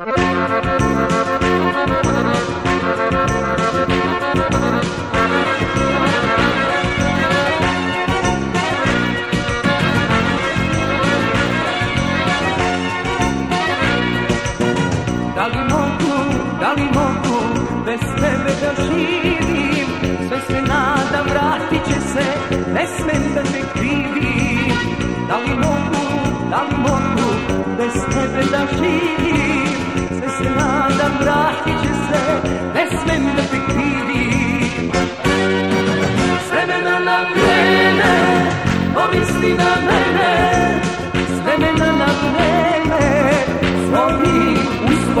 Da li mogu, da li mogu bez tebe da živim? Sve se nadam vratit će se, ne smem da te krivim. Da li mogu, da li mogu bez tebe da živim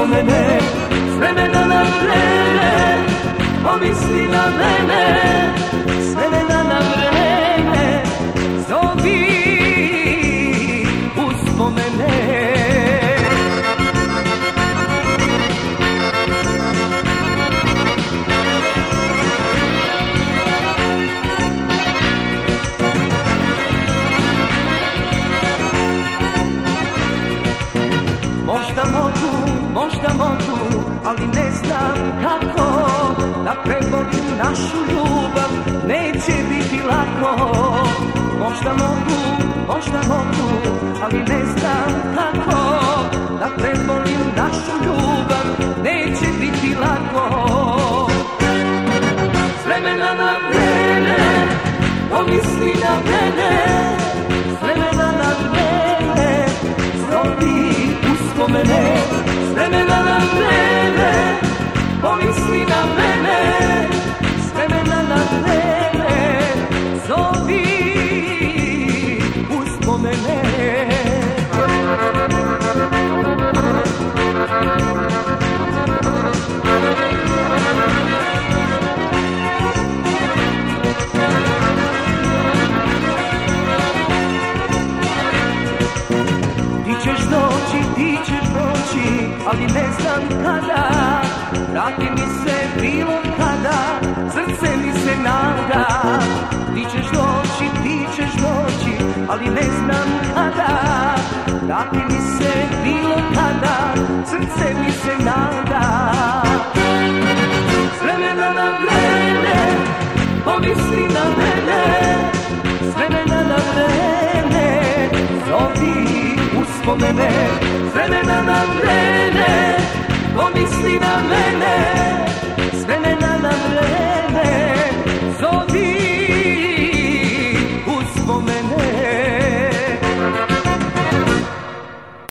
uspomene S vremena na vreme, pomisli na mene možda mogu, ali ne znam kako. Da prebolim našu ljubav, neće biti lako. Možda mogu, možda mogu, ali ne znam kako. Da prebolim našu ljubav, neće biti lako. S vremena na vreme, pomisli na mene S vremena ali ne znam kada Vrati mi se bilo kada, srce mi se nada. Ti ćeš doći, ti ćeš doći, ali ne znam kada. Vrati mi se bilo kada, srce mi se nada. S vremena na vreme, pomisli na mene. S vremena na vreme, zovi uspomene vremena na vreme, pomisli na mene